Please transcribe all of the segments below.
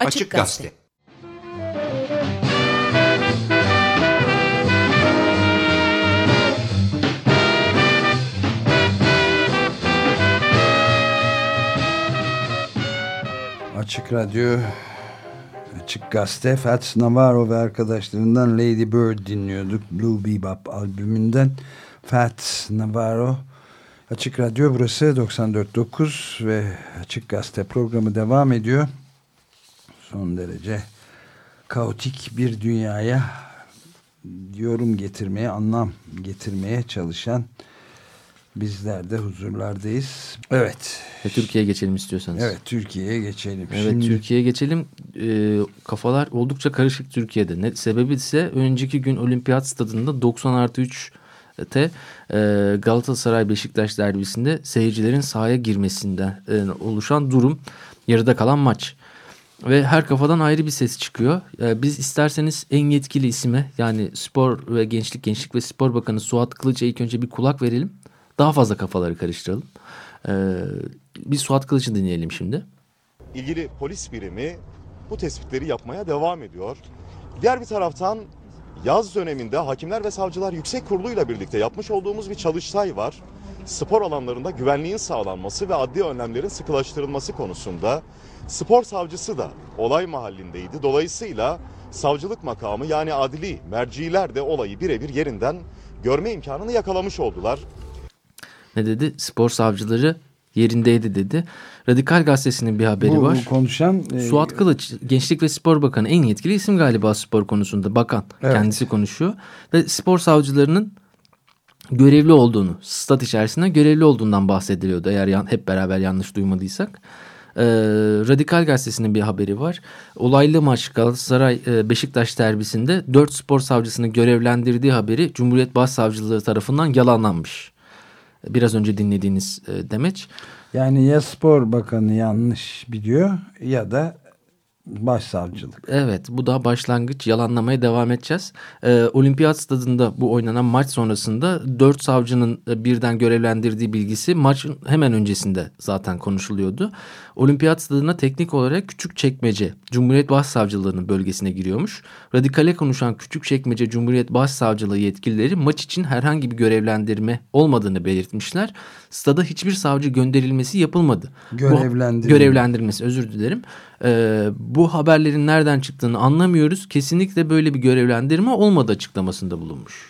Açık Gazete. Açık Radyo Açık Gazete Fats Navarro ve arkadaşlarından Lady Bird dinliyorduk. Blue Bebop albümünden Fats Navarro Açık Radyo burası 94.9 ve Açık Gazete programı devam ediyor. Son derece kaotik bir dünyaya yorum getirmeye, anlam getirmeye çalışan bizler de huzurlardayız. Evet. Ve Türkiye'ye geçelim istiyorsanız. Evet Türkiye'ye geçelim. Evet Şimdi... Türkiye'ye geçelim. Ee, kafalar oldukça karışık Türkiye'de. Ne, sebebi ise önceki gün Olimpiyat Stadında 90 artı 3 te e, Galatasaray Beşiktaş derbisinde seyircilerin sahaya girmesinden e, oluşan durum yarıda kalan maç. Ve her kafadan ayrı bir ses çıkıyor. E, biz isterseniz en yetkili isime yani Spor ve Gençlik Gençlik ve Spor Bakanı Suat Kılıç'a ilk önce bir kulak verelim. Daha fazla kafaları karıştıralım. E, bir Suat Kılıç'ı dinleyelim şimdi. İlgili polis birimi bu tespitleri yapmaya devam ediyor. Diğer bir taraftan Yaz döneminde Hakimler ve Savcılar Yüksek Kurulu ile birlikte yapmış olduğumuz bir çalıştay var. Spor alanlarında güvenliğin sağlanması ve adli önlemlerin sıkılaştırılması konusunda spor savcısı da olay mahallindeydi. Dolayısıyla savcılık makamı yani adli merciler de olayı birebir yerinden görme imkanını yakalamış oldular. Ne dedi? Spor savcıları yerindeydi dedi. Radikal Gazetesi'nin bir haberi bu, var. Bu konuşan e... Suat Kılıç Gençlik ve Spor Bakanı en yetkili isim galiba spor konusunda bakan evet. kendisi konuşuyor ve spor savcılarının görevli olduğunu stat içerisinde görevli olduğundan bahsediliyordu eğer yan, hep beraber yanlış duymadıysak. Ee, Radikal Gazetesi'nin bir haberi var. Olaylı maç Galatasaray e, Beşiktaş derbisinde dört spor savcısını görevlendirdiği haberi Cumhuriyet Başsavcılığı tarafından yalanlanmış. Biraz önce dinlediğiniz e, demeç. Yani ya spor bakanı yanlış biliyor ya da başsavcılık. Evet bu da başlangıç yalanlamaya devam edeceğiz. Ee, Olimpiyat stadında bu oynanan maç sonrasında dört savcının e, birden görevlendirdiği bilgisi maçın hemen öncesinde zaten konuşuluyordu. Olimpiyat stadına teknik olarak küçük çekmece Cumhuriyet Başsavcılığı'nın bölgesine giriyormuş. Radikale konuşan küçük çekmece Cumhuriyet Başsavcılığı yetkilileri maç için herhangi bir görevlendirme olmadığını belirtmişler. Stada hiçbir savcı gönderilmesi yapılmadı. Görevlendirme. Bu, görevlendirmmesi özür dilerim. Ee, bu haberlerin nereden çıktığını anlamıyoruz. Kesinlikle böyle bir görevlendirme olmadı açıklamasında bulunmuş.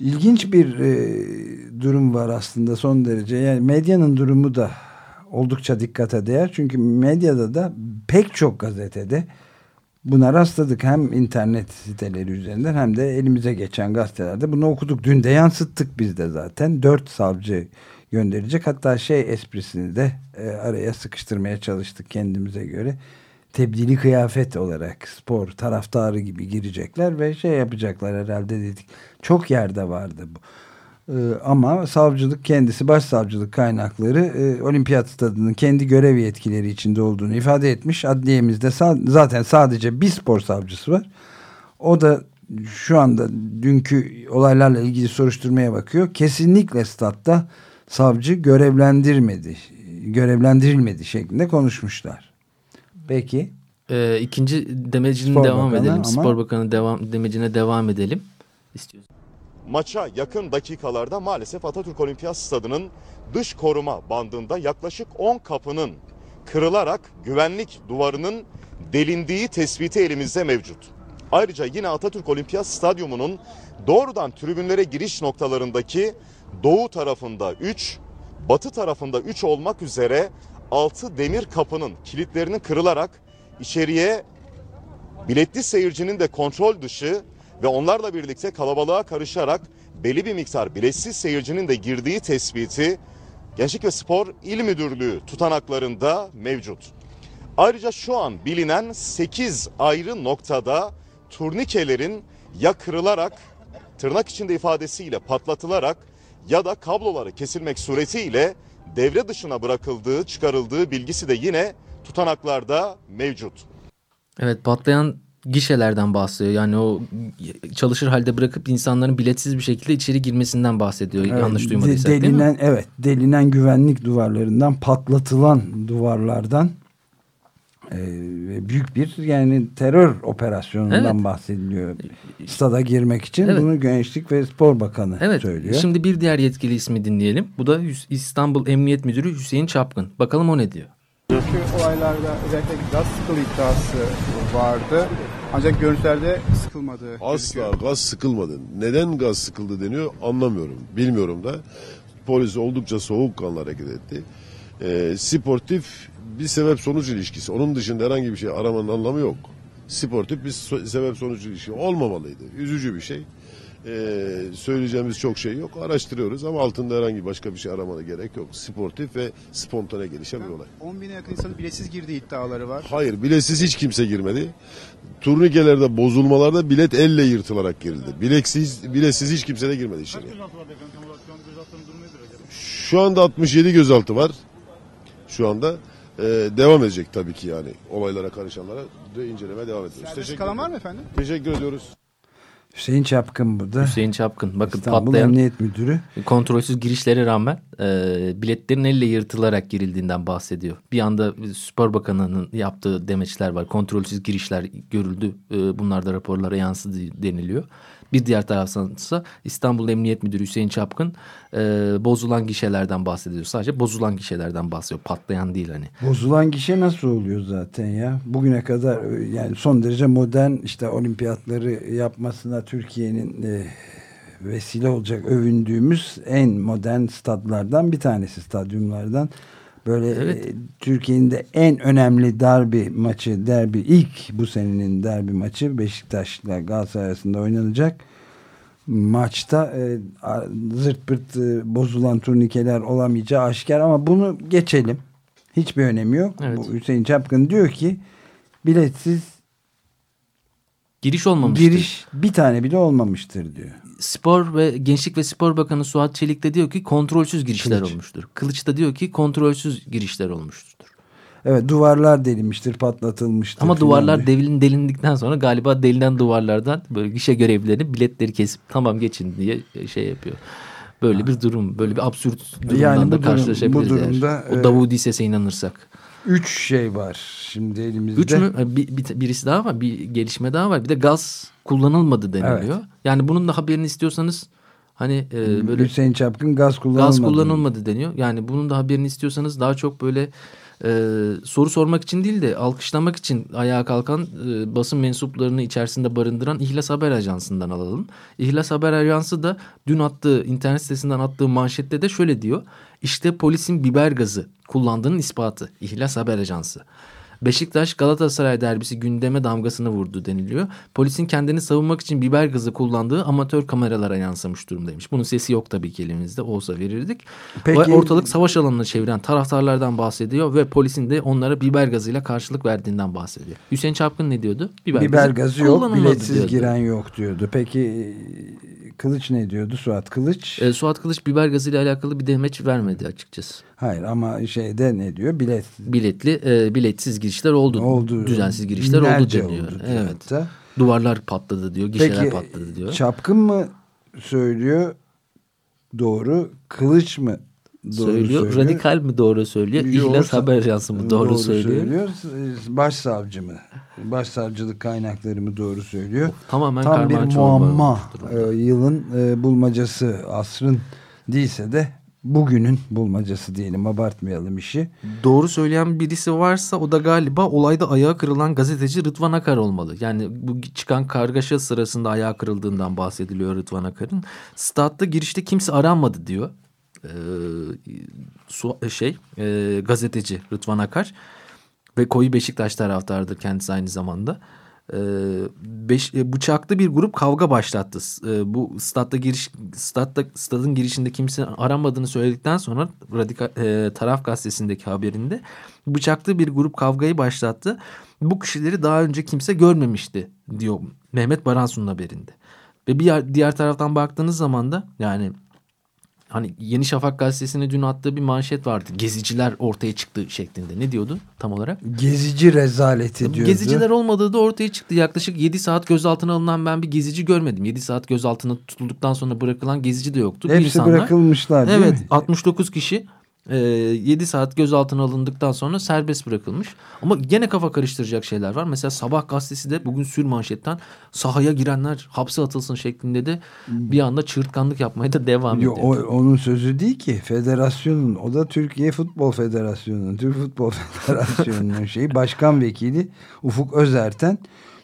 İlginç bir e, durum var aslında son derece. Yani medyanın durumu da oldukça dikkate değer. Çünkü medyada da pek çok gazetede buna rastladık. Hem internet siteleri üzerinden hem de elimize geçen gazetelerde bunu okuduk. Dün de yansıttık biz de zaten. Dört savcı gönderecek. Hatta şey esprisini de e, araya sıkıştırmaya çalıştık kendimize göre. Tebdili kıyafet olarak spor taraftarı gibi girecekler ve şey yapacaklar herhalde dedik. Çok yerde vardı bu. Ee, ama savcılık kendisi başsavcılık kaynakları e, olimpiyat stadının kendi görev yetkileri içinde olduğunu ifade etmiş. Adliyemizde sa zaten sadece bir spor savcısı var. O da şu anda dünkü olaylarla ilgili soruşturmaya bakıyor. Kesinlikle statta savcı görevlendirmedi, görevlendirilmedi şeklinde konuşmuşlar. Peki. Ee, ikinci demecine Spor devam Bakanı edelim. Ama... Spor Bakanı devam, demecine devam edelim. İstiyorsun maça yakın dakikalarda maalesef Atatürk Olimpiyat Stadı'nın dış koruma bandında yaklaşık 10 kapının kırılarak güvenlik duvarının delindiği tespiti elimizde mevcut. Ayrıca yine Atatürk Olimpiyat Stadyumu'nun doğrudan tribünlere giriş noktalarındaki doğu tarafında 3, batı tarafında 3 olmak üzere 6 demir kapının kilitlerinin kırılarak içeriye biletli seyircinin de kontrol dışı ve onlarla birlikte kalabalığa karışarak belli bir miktar biletsiz seyircinin de girdiği tespiti Gençlik ve Spor İl Müdürlüğü tutanaklarında mevcut. Ayrıca şu an bilinen 8 ayrı noktada turnikelerin ya kırılarak tırnak içinde ifadesiyle patlatılarak ya da kabloları kesilmek suretiyle devre dışına bırakıldığı, çıkarıldığı bilgisi de yine tutanaklarda mevcut. Evet patlayan gişelerden bahsediyor. Yani o çalışır halde bırakıp insanların biletsiz bir şekilde içeri girmesinden bahsediyor. Evet, Yanlış duymadıysak delinen, değil mi? Evet delinen güvenlik duvarlarından patlatılan duvarlardan büyük bir yani terör operasyonundan evet. bahsediliyor. Stada girmek için evet. bunu Gençlik ve Spor Bakanı evet. söylüyor. Şimdi bir diğer yetkili ismi dinleyelim. Bu da İstanbul Emniyet Müdürü Hüseyin Çapkın. Bakalım o ne diyor? Çünkü olaylarda özellikle gaz sıkılı iddiası vardı. Ancak görüntülerde sıkılmadı. Asla gözüküyor. gaz sıkılmadı. Neden gaz sıkıldı deniyor anlamıyorum. Bilmiyorum da. Polis oldukça soğukkanlı hareket etti. E, sportif bir sebep sonuç ilişkisi. Onun dışında herhangi bir şey aramanın anlamı yok. Sportif bir sebep sonuç ilişkisi olmamalıydı. Üzücü bir şey. Ee, söyleyeceğimiz çok şey yok. Araştırıyoruz ama altında herhangi başka bir şey aramana gerek yok. Sportif ve spontane gelişen bir olay. 10 bine yakın insanın biletsiz girdiği iddiaları var. Hayır biletsiz hiç kimse girmedi. Turnikelerde bozulmalarda bilet elle yırtılarak girildi. Biletsiz, biletsiz hiç kimse de girmedi içeri. Şu anda 67 gözaltı var. Şu anda e, devam edecek tabii ki yani olaylara karışanlara de inceleme devam ediyoruz. Serbest kalan var mı efendim? Teşekkür ediyoruz. Hüseyin Çapkın burada. Hüseyin Çapkın. Bakın İstanbul patlayan Emniyet Müdürü. Kontrolsüz girişlere rağmen e, biletlerin elle yırtılarak girildiğinden bahsediyor. Bir anda Spor Bakanı'nın yaptığı demeçler var. Kontrolsüz girişler görüldü. E, bunlar da raporlara yansıdı deniliyor. Bir diğer taraftan ise İstanbul Emniyet Müdürü Hüseyin Çapkın e, bozulan gişelerden bahsediyor. Sadece bozulan gişelerden bahsediyor. Patlayan değil hani. Bozulan gişe nasıl oluyor zaten ya? Bugüne kadar yani son derece modern işte olimpiyatları yapmasına Türkiye'nin e, vesile olacak övündüğümüz en modern stadlardan bir tanesi stadyumlardan. Böyle evet. e, Türkiye'nin de en önemli derbi maçı, derbi ilk bu senenin derbi maçı Beşiktaş'la Galatasaray arasında oynanacak. Maçta e, zırt pırt e, bozulan turnikeler olamayacağı aşikar ama bunu geçelim. Hiçbir önemi yok. Evet. Bu Hüseyin Çapkın diyor ki biletsiz giriş olmamıştır. Giriş bir tane bile olmamıştır diyor. Spor ve Gençlik ve Spor Bakanı Suat Çelik de diyor ki kontrolsüz girişler Kılıç. olmuştur. Kılıç da diyor ki kontrolsüz girişler olmuştur. Evet duvarlar delinmiştir, patlatılmıştır. Ama duvarlar devilin delindikten sonra galiba delinen duvarlardan böyle gişe görevlileri biletleri kesip tamam geçin diye şey yapıyor. Böyle ha. bir durum, böyle bir absürt durumdan yani da karşılaşabiliriz. Bu durumda, eğer. O Davudi sese inanırsak. Üç şey var şimdi elimizde. Üç mü? Bir, bir, birisi daha var. Bir gelişme daha var. Bir de gaz kullanılmadı deniliyor. Evet. Yani bunun da haberini istiyorsanız hani e, böyle Hüseyin Çapkın gaz kullanılmadı. Gaz kullanılmadı deniyor. Yani bunun da haberini istiyorsanız daha çok böyle e, soru sormak için değil de alkışlamak için ayağa kalkan e, basın mensuplarını içerisinde barındıran İhlas Haber Ajansı'ndan alalım. İhlas Haber Ajansı da dün attığı internet sitesinden attığı manşette de şöyle diyor. İşte polisin biber gazı kullandığının ispatı. İhlas Haber Ajansı. Beşiktaş Galatasaray derbisi gündeme damgasını vurdu deniliyor. Polisin kendini savunmak için biber gazı kullandığı amatör kameralara yansımış durumdaymış. Bunun sesi yok tabii ki elimizde olsa verirdik. Peki, ortalık savaş alanına çeviren taraftarlardan bahsediyor ve polisin de onlara biber gazıyla karşılık verdiğinden bahsediyor. Hüseyin Çapkın ne diyordu? Biber, biber gazı yok, biletsiz diyordu. giren yok diyordu. Peki Kılıç ne diyordu Suat Kılıç? E, Suat Kılıç biber gazıyla alakalı bir demeç vermedi açıkçası. Hayır ama şeyde ne diyor? Bilet biletli e, biletsiz girişler oldu. oldu. Düzensiz girişler oldu deniyor. Oldu evet. Hatta. Duvarlar patladı diyor, gişeler Peki, patladı diyor. Çapkın mı söylüyor? Doğru. Kılıç mı doğru söylüyor. söylüyor. Radikal mi doğru söylüyor? İhlas Haber Ajansı mı doğru, doğru söylüyor? söylüyor. Başsavcı mı? Başsavcılık kaynakları mı doğru söylüyor? Of, tamamen Tam bir muamma. E, yılın e, bulmacası asrın değilse de bugünün bulmacası diyelim abartmayalım işi. Doğru söyleyen birisi varsa o da galiba olayda ayağı kırılan gazeteci Rıdvan Akar olmalı. Yani bu çıkan kargaşa sırasında ayağı kırıldığından bahsediliyor Rıdvan Akar'ın. Statta girişte kimse aranmadı diyor e, şey e, gazeteci Rıdvan Akar ve koyu Beşiktaş taraftarıdır kendisi aynı zamanda. E, beş, e, bıçaklı bir grup kavga başlattı. E, bu statta giriş statta stadın girişinde kimse aramadığını söyledikten sonra radikal e, taraf gazetesindeki haberinde bıçaklı bir grup kavgayı başlattı. Bu kişileri daha önce kimse görmemişti diyor Mehmet Baransu'nun haberinde. Ve bir diğer taraftan baktığınız zaman da yani hani Yeni Şafak gazetesine dün attığı bir manşet vardı. Geziciler ortaya çıktı şeklinde. Ne diyordu tam olarak? Gezici rezaleti diyordu. Geziciler olmadığı da ortaya çıktı. Yaklaşık 7 saat gözaltına alınan ben bir gezici görmedim. 7 saat gözaltına tutulduktan sonra bırakılan gezici de yoktu. Hepsi insanlar, bırakılmışlar değil evet, mi? 69 kişi e, 7 saat gözaltına alındıktan sonra serbest bırakılmış. Ama gene kafa karıştıracak şeyler var. Mesela Sabah gazetesi de bugün sür manşetten sahaya girenler hapse atılsın şeklinde de bir anda çığırtkanlık yapmaya da devam Yo, ediyor. o, onun sözü değil ki federasyonun o da Türkiye Futbol Federasyonu'nun Türk Futbol Federasyonu'nun şeyi başkan vekili Ufuk Özerten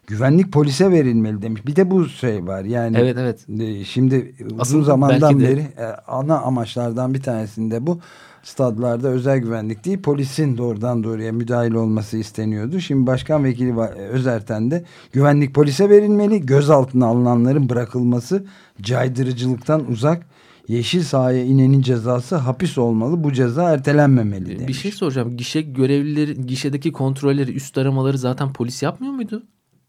güvenlik polise verilmeli demiş. Bir de bu şey var yani Evet evet. e, şimdi uzun Aslında zamandan de- beri e, ana amaçlardan bir tanesinde bu stadlarda özel güvenlik değil polisin doğrudan doğruya müdahil olması isteniyordu. Şimdi başkan vekili e, Özerten de güvenlik polise verilmeli gözaltına alınanların bırakılması caydırıcılıktan uzak yeşil sahaya inenin cezası hapis olmalı bu ceza ertelenmemeli demiş. Bir şey soracağım. Gişe görevlileri, gişedeki kontrolleri, üst aramaları zaten polis yapmıyor muydu?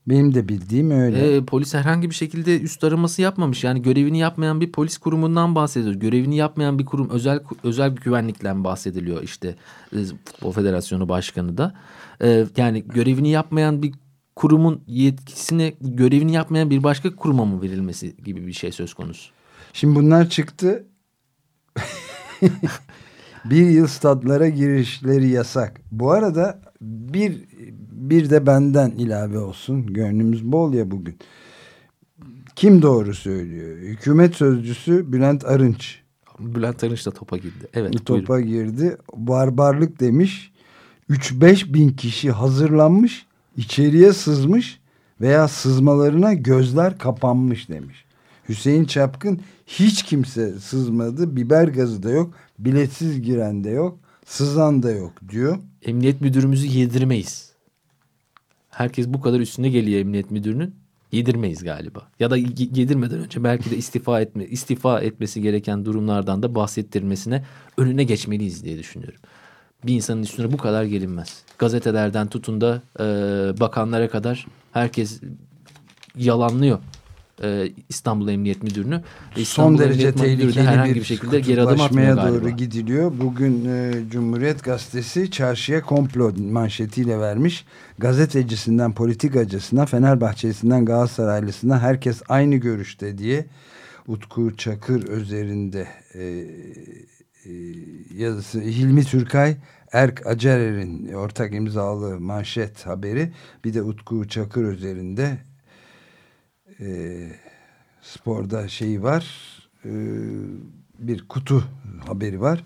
Benim de bildiğim öyle. Ee, polis herhangi bir şekilde üst araması yapmamış. Yani görevini yapmayan bir polis kurumundan bahsediyoruz. Görevini yapmayan bir kurum özel özel bir güvenlikten bahsediliyor işte e, Futbol Federasyonu Başkanı da. Ee, yani görevini yapmayan bir kurumun yetkisine görevini yapmayan bir başka kuruma mı verilmesi gibi bir şey söz konusu. Şimdi bunlar çıktı. bir yıl stadlara girişleri yasak. Bu arada bir bir de benden ilave olsun. Gönlümüz bol ya bugün. Kim doğru söylüyor? Hükümet sözcüsü Bülent Arınç Bülent Arınç da topa girdi. Evet buyurun. topa girdi. Barbarlık demiş. 3-5 bin kişi hazırlanmış, içeriye sızmış veya sızmalarına gözler kapanmış demiş. Hüseyin Çapkın hiç kimse sızmadı, biber gazı da yok, biletsiz giren de yok, sızan da yok diyor. Emniyet müdürümüzü yedirmeyiz. Herkes bu kadar üstüne geliyor emniyet müdürünün. Yedirmeyiz galiba. Ya da yedirmeden önce belki de istifa etme istifa etmesi gereken durumlardan da bahsettirmesine önüne geçmeliyiz diye düşünüyorum. Bir insanın üstüne bu kadar gelinmez. Gazetelerden tutun da e, bakanlara kadar herkes yalanlıyor e, İstanbul Emniyet Müdürünü. Son İstanbul derece Emniyet tehlikeli herhangi bir, bir şekilde geri adım atmıyor galiba. doğru gidiliyor. Bugün e, Cumhuriyet Gazetesi çarşıya komplo manşetiyle vermiş. Gazetecisinden politikacısına, Fenerbahçelisinden Galatasaraylısına herkes aynı görüşte diye Utku Çakır üzerinde e, e, yazısı Hilmi Türkay Erk Acarer'in ortak imzalı manşet haberi bir de Utku Çakır üzerinde e, sporda şeyi var e, bir kutu haberi var.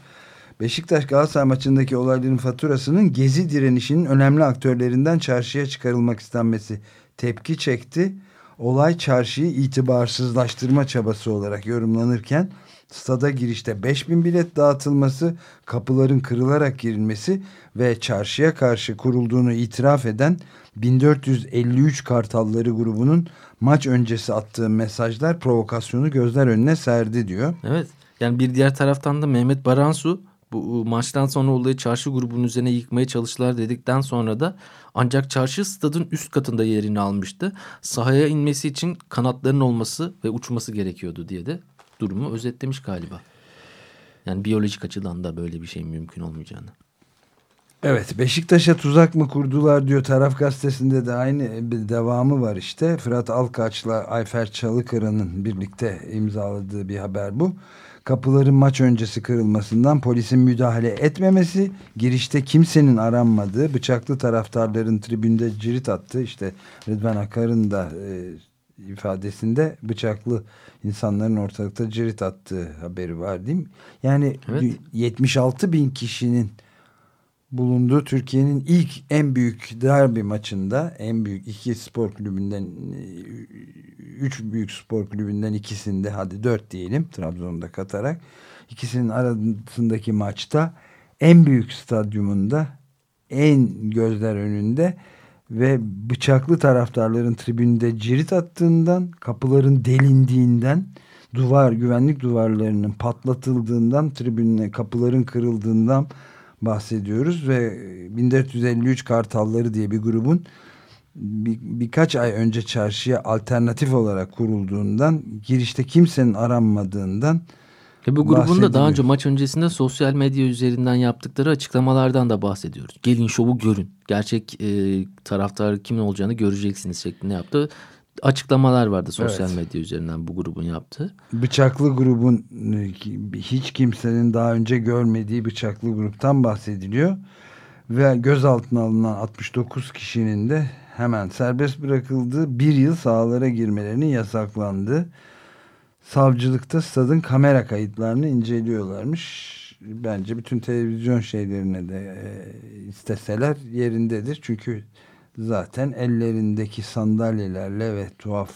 Beşiktaş Galatasaray maçındaki olayların faturasının gezi direnişinin önemli aktörlerinden çarşıya çıkarılmak istenmesi tepki çekti. Olay çarşıyı itibarsızlaştırma çabası olarak yorumlanırken stada girişte 5000 bilet dağıtılması, kapıların kırılarak girilmesi ve çarşıya karşı kurulduğunu itiraf eden 1453 Kartalları grubunun maç öncesi attığı mesajlar provokasyonu gözler önüne serdi diyor. Evet. Yani bir diğer taraftan da Mehmet Baransu bu maçtan sonra olayı çarşı grubunun üzerine yıkmaya çalıştılar dedikten sonra da ancak çarşı stadın üst katında yerini almıştı. Sahaya inmesi için kanatların olması ve uçması gerekiyordu diye de durumu özetlemiş galiba. Yani biyolojik açıdan da böyle bir şey mümkün olmayacağını. Evet Beşiktaş'a tuzak mı kurdular diyor taraf gazetesinde de aynı bir devamı var işte. Fırat Alkaç'la Ayfer Çalıkıra'nın birlikte imzaladığı bir haber bu. Kapıların maç öncesi kırılmasından polisin müdahale etmemesi, girişte kimsenin aranmadığı, bıçaklı taraftarların tribünde cirit attığı işte Rıdvan Akar'ın da e, ifadesinde bıçaklı insanların ortalıkta cirit attığı haberi var değil mi? Yani Evet. 76 bin kişinin bulunduğu Türkiye'nin ilk en büyük derbi maçında en büyük iki spor kulübünden e, üç büyük spor kulübünden ikisinde hadi dört diyelim Trabzon'da katarak ikisinin arasındaki maçta en büyük stadyumunda en gözler önünde ve bıçaklı taraftarların tribünde cirit attığından kapıların delindiğinden duvar güvenlik duvarlarının patlatıldığından tribünle kapıların kırıldığından bahsediyoruz ve 1453 Kartalları diye bir grubun bir, birkaç ay önce çarşıya alternatif olarak kurulduğundan girişte kimsenin aranmadığından Ve bu grubun da daha önce maç öncesinde sosyal medya üzerinden yaptıkları açıklamalardan da bahsediyoruz. Gelin şovu görün. Gerçek e, taraftar kimin olacağını göreceksiniz şeklinde yaptı. Açıklamalar vardı sosyal Evet. medya üzerinden bu grubun yaptığı. Bıçaklı grubun e, hiç kimsenin daha önce görmediği bıçaklı gruptan bahsediliyor. Ve gözaltına alınan 69 kişinin de hemen serbest bırakıldığı bir yıl sahalara girmelerinin yasaklandığı savcılıkta stadın kamera kayıtlarını inceliyorlarmış. Bence bütün televizyon şeylerine de e, isteseler yerindedir. Çünkü zaten ellerindeki sandalyelerle ve tuhaf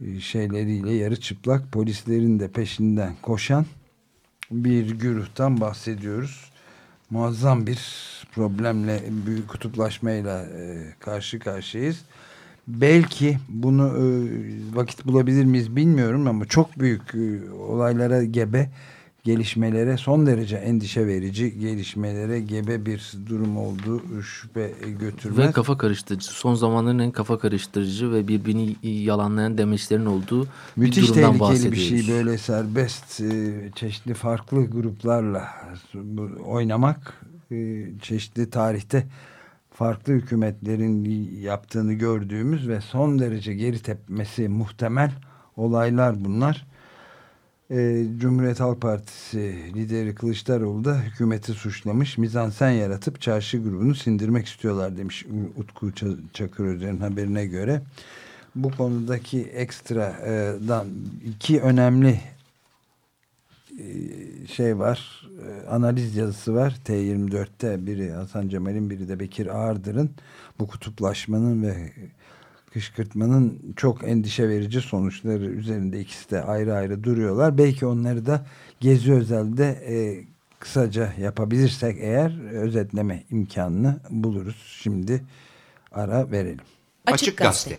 e, şeyleriyle yarı çıplak polislerin de peşinden koşan bir güruhtan bahsediyoruz. Muazzam bir problemle, büyük kutuplaşmayla e, karşı karşıyayız. Belki bunu e, vakit bulabilir miyiz bilmiyorum ama çok büyük olaylara gebe gelişmelere son derece endişe verici gelişmelere gebe bir durum olduğu şüphe götürmez. Ve kafa karıştırıcı. Son zamanların en kafa karıştırıcı ve birbirini yalanlayan demeçlerin olduğu Müthiş bir durumdan tehlikeli bahsediyoruz. bir şey böyle serbest e, çeşitli farklı gruplarla oynamak e, çeşitli tarihte farklı hükümetlerin yaptığını gördüğümüz ve son derece geri tepmesi muhtemel olaylar bunlar. E, Cumhuriyet Halk Partisi lideri Kılıçdaroğlu da hükümeti suçlamış. Mizansen yaratıp çarşı grubunu sindirmek istiyorlar demiş Utku Ça- Çakır Özer'in haberine göre. Bu konudaki ekstradan iki önemli e, şey var. e, Analiz yazısı var. T24'te biri Hasan Cemal'in biri de Bekir Ağırdır'ın bu kutuplaşmanın ve kışkırtmanın çok endişe verici sonuçları üzerinde ikisi de ayrı ayrı duruyorlar. Belki onları da Gezi Özel'de e, kısaca yapabilirsek eğer özetleme imkanını buluruz. Şimdi ara verelim. Açık Gazete.